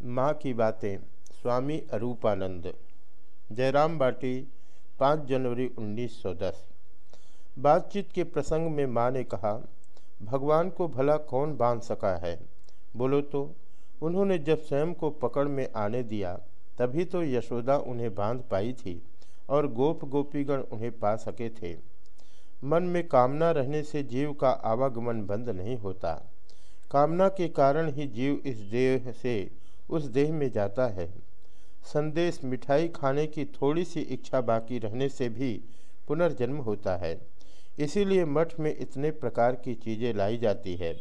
माँ की बातें, स्वामी अरूपानंद। जयराम बाटी 5 जनवरी 1910 बातचीत के प्रसंग में माँ ने कहा, भगवान को भला कौन बाँध सका है? बोलो तो उन्होंने जब स्वयं को पकड़ में आने दिया, तभी तो यशोदा उन्हें बाँध पाई थी और गोप गोपीगण उन्हें पा सके थे। मन में कामना रहने से जीव का आवागमन बंद नहीं होता। कामना के कारण ही जीव इस देह से उस देह में जाता है। संदेश मिठाई खाने की थोड़ी सी इच्छा बाकी रहने से भी पुनर्जन्म होता है। इसीलिए मठ में इतने प्रकार की चीज़ें लाई जाती है।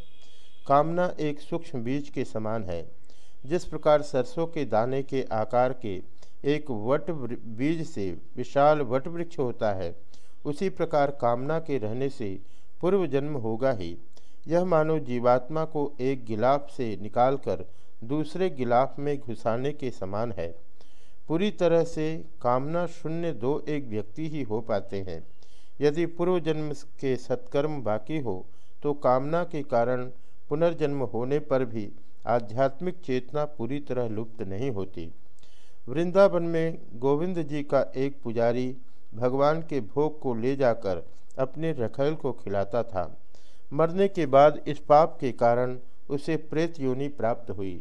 कामना एक सूक्ष्म बीज के समान है। जिस प्रकार सरसों के दाने के आकार के एक वट बीज से विशाल वट वृक्ष होता है, उसी प्रकार कामना के रहने से पूर्व जन्म होगा ही। यह मानो जीवात्मा को एक गिलाफ से निकालकर दूसरे गिलाफ में घुसाने के समान है। पूरी तरह से कामना शून्य दो एक व्यक्ति ही हो पाते हैं। यदि पूर्व जन्म के सत्कर्म बाकी हो तो कामना के कारण पुनर्जन्म होने पर भी आध्यात्मिक चेतना पूरी तरह लुप्त नहीं होती। वृंदावन में गोविंद जी का एक पुजारी भगवान के भोग को ले जाकर अपने रखैल को खिलाता था। मरने के बाद इस पाप के कारण उसे प्रेत योनि प्राप्त हुई,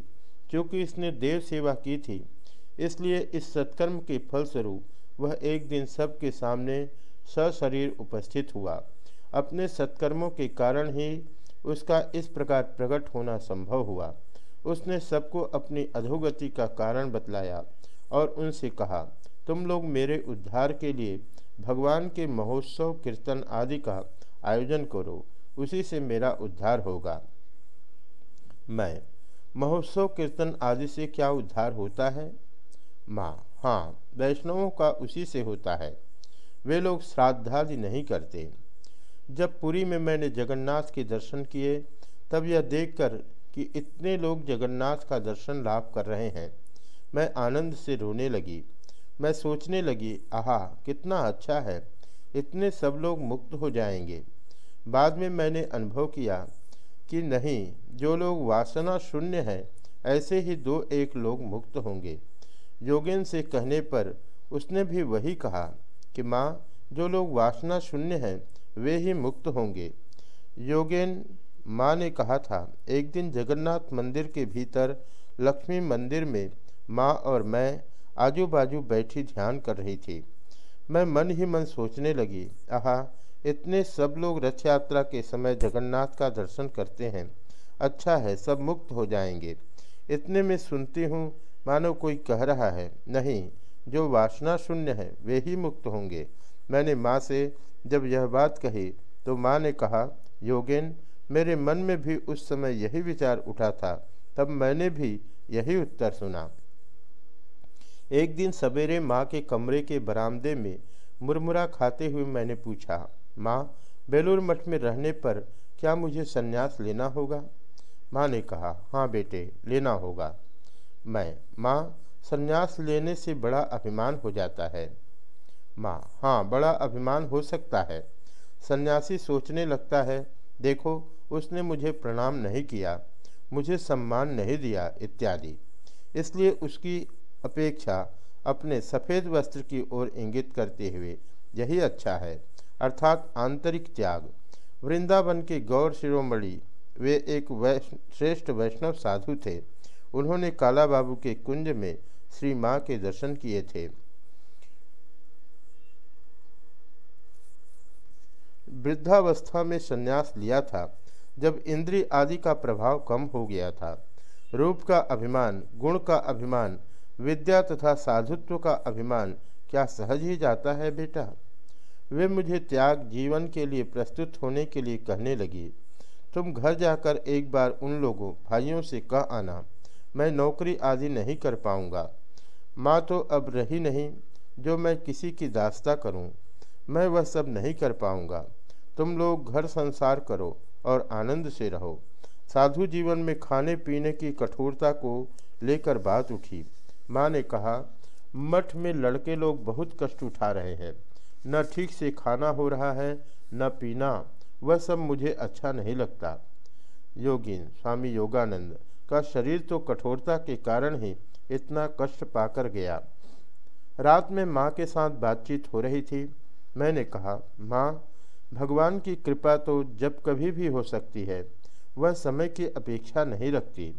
क्योंकि इसने देव सेवा की थी। इसलिए इस सत्कर्म के फलस्वरूप वह एक दिन सबके सामने सशरीर उपस्थित हुआ। अपने सत्कर्मों के कारण ही उसका इस प्रकार प्रकट होना संभव हुआ। उसने सबको अपनी अधोगति का कारण बतलाया और उनसे कहा, तुम लोग मेरे उद्धार के लिए भगवान के महोत्सव, कीर्तन आदि का आयोजन करो। उसी से मेरा उद्धार होगा। मैं। महोत्सव कीर्तन आदि से क्या उद्धार होता है? माँ हाँ वैष्णवों का उसी से होता है। वे लोग श्राद्धादि नहीं करते। जब पुरी में मैंने जगन्नाथ के दर्शन किए, तब यह देखकर कि इतने लोग जगन्नाथ का दर्शन लाभ कर रहे हैं। मैं आनंद से रोने लगी। मैं सोचने लगी, आहा, कितना अच्छा है, इतने सब लोग मुक्त हो जाएँगे। बाद में मैंने अनुभव किया कि नहीं, जो लोग वासना शून्य हैं, ऐसे ही दो एक लोग मुक्त होंगे। योगेन से कहने पर उसने भी वही कहा कि माँ, जो लोग वासना शून्य हैं, वे ही मुक्त होंगे। योगेन, माँ ने कहा था, एक दिन जगन्नाथ मंदिर के भीतर, लक्ष्मी मंदिर में माँ और मैं आजू बाजू बैठी ध्यान कर रही थी। मैं मन ही मन सोचने लगी, आहा इतने सब लोग रथ यात्रा के समय जगन्नाथ का दर्शन करते हैं। अच्छा है, सब मुक्त हो जाएँगे। इतने में सुनती हूँ, मानो कोई कह रहा है, नहीं, जो वासना शून्य है, वे ही मुक्त होंगे। मैंने माँ से जब यह बात कही तो माँ ने कहा, योगेन, मेरे मन में भी उस समय यही विचार उठा था, तब मैंने भी यही उत्तर सुना। एक दिन सवेरे माँ के कमरे के बरामदे में मुरमुरा खाते हुए मैंने पूछा माँ, बेलूर मठ में रहने पर क्या मुझे सन्यास लेना होगा? माँ ने कहा हाँ बेटे, लेना होगा। मैं, माँ, संन्यास लेने से बड़ा अभिमान हो जाता है। माँ हाँ बड़ा अभिमान हो सकता है। सन्यासी सोचने लगता है, देखो, उसने मुझे प्रणाम नहीं किया, मुझे सम्मान नहीं दिया, इत्यादि। इसलिए उसकी अपेक्षा अपने सफ़ेद वस्त्र की ओर इंगित करते हुए, यही अच्छा है। अर्थात आंतरिक त्याग। वृंदावन के गौर शिरोमणि, वे एक वैष्ण, श्रेष्ठ वैष्णव साधु थे। उन्होंने काला बाबू के कुंज में श्री माँ के दर्शन किए थे। वृद्धावस्था में संन्यास लिया था, जब इंद्रिय आदि का प्रभाव कम हो गया था। रूप का अभिमान, गुण का अभिमान, विद्या तथा साधुत्व का अभिमान, क्या सहज ही जाता है बेटा? वे मुझे त्याग जीवन के लिए प्रस्तुत होने के लिए कहने लगी। तुम घर जाकर एक बार उन लोगों, भाइयों से कह आना, मैं नौकरी आदि नहीं कर पाऊँगा। माँ तो अब रही नहीं, जो मैं किसी की दास्ता करूँ, मैं वह सब नहीं कर पाऊँगा। तुम लोग घर संसार करो और आनंद से रहो। साधु जीवन में खाने पीने की कठोरता को लेकर बात उठी। माँ ने कहा, मठ में लड़के लोग बहुत कष्ट उठा रहे हैं। न ठीक से खाना हो रहा है, न पीना, वह सब मुझे अच्छा नहीं लगता। योगिन, स्वामी योगानंद, का शरीर तो कठोरता के कारण ही इतना कष्ट पाकर गया। रात में माँ के साथ बातचीत हो रही थी। मैंने कहा, माँ, भगवान की कृपा तो जब कभी भी हो सकती है, वह समय की अपेक्षा नहीं रखती।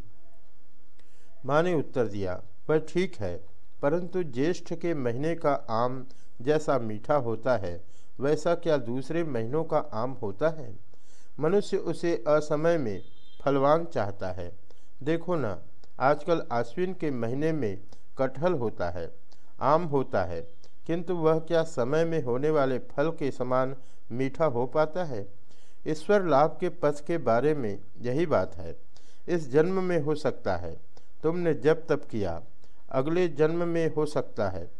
माँ ने उत्तर दिया, वह ठीक है, परंतु ज्येष्ठ के महीने का आम जैसा मीठा होता है, वैसा क्या दूसरे महीनों का आम होता है? मनुष्य उसे असमय में फलवान चाहता है। देखो ना, आजकल आश्विन के महीने में कटहल होता है, आम होता है, किंतु वह क्या समय में होने वाले फल के समान मीठा हो पाता है? ईश्वर लाभ के पथ के बारे में यही बात है। इस जन्म में हो सकता है, तुमने जब तब किया, अगले जन्म में हो सकता है।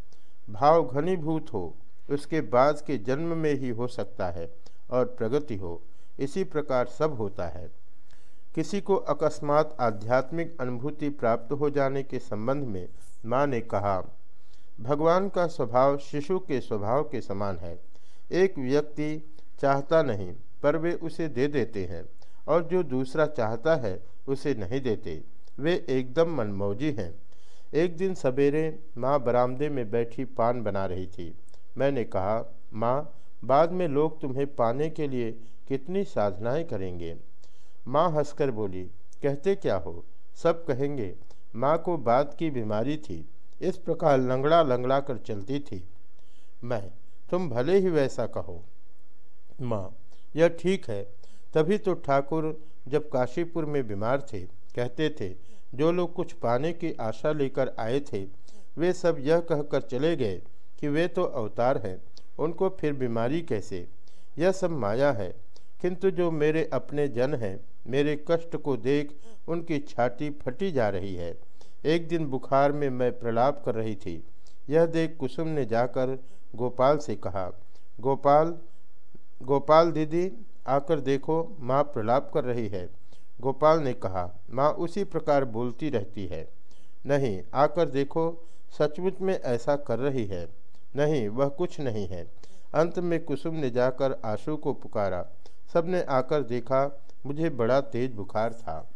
भाव घनीभूत हो, उसके बाद के जन्म में ही हो सकता है और प्रगति हो, इसी प्रकार सब होता है। किसी को अकस्मात आध्यात्मिक अनुभूति प्राप्त हो जाने के संबंध में माँ ने कहा, भगवान का स्वभाव शिशु के स्वभाव के समान है। एक व्यक्ति चाहता नहीं, पर वे उसे दे देते हैं, और जो दूसरा चाहता है, उसे नहीं देते। वे एकदम मनमौजी हैं। एक दिन सवेरे माँ बरामदे में बैठी पान बना रही थी। मैंने कहा, माँ, बाद में लोग तुम्हें पाने के लिए कितनी साधनाएँ करेंगे? माँ हंसकर बोली, कहते क्या हो? सब कहेंगे, माँ को बात की बीमारी थी। इस प्रकार लंगड़ा लंगड़ा कर चलती थी। मैं, तुम भले ही वैसा कहो। माँ, यह ठीक है। तभी तो ठाकुर जब काशीपुर में बीमार थे, कहते थे जो लोग कुछ पाने की आशा लेकर आए थे, वे सब यह कहकर चले गए कि वे तो अवतार हैं, उनको फिर बीमारी कैसे? यह सब माया है। किंतु जो मेरे अपने जन हैं, मेरे कष्ट को देख उनकी छाती फटी जा रही है। एक दिन बुखार में मैं प्रलाप कर रही थी। यह देख कुसुम ने जाकर गोपाल से कहा, गोपाल गोपाल दीदी, आकर देखो, माँ प्रलाप कर रही है। गोपाल ने कहा, माँ उसी प्रकार बोलती रहती है। नहीं, आकर देखो, सचमुच में ऐसा कर रही है। नहीं, वह कुछ नहीं है। अंत में कुसुम ने जाकर आशु को पुकारा। सबने आकर देखा, मुझे बड़ा तेज बुखार था।